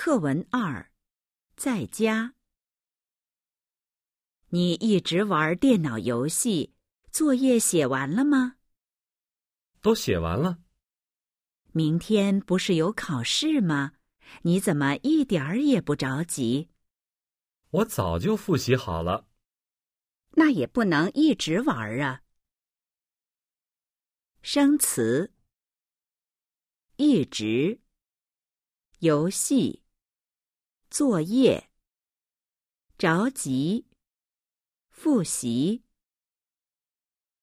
课文二，在家。你一直玩电脑游戏，作业写完了吗？都写完了。明天不是有考试吗？你怎么一点儿也不着急？我早就复习好了。那也不能一直玩啊。生词：一直、游戏、作业、着急、复习。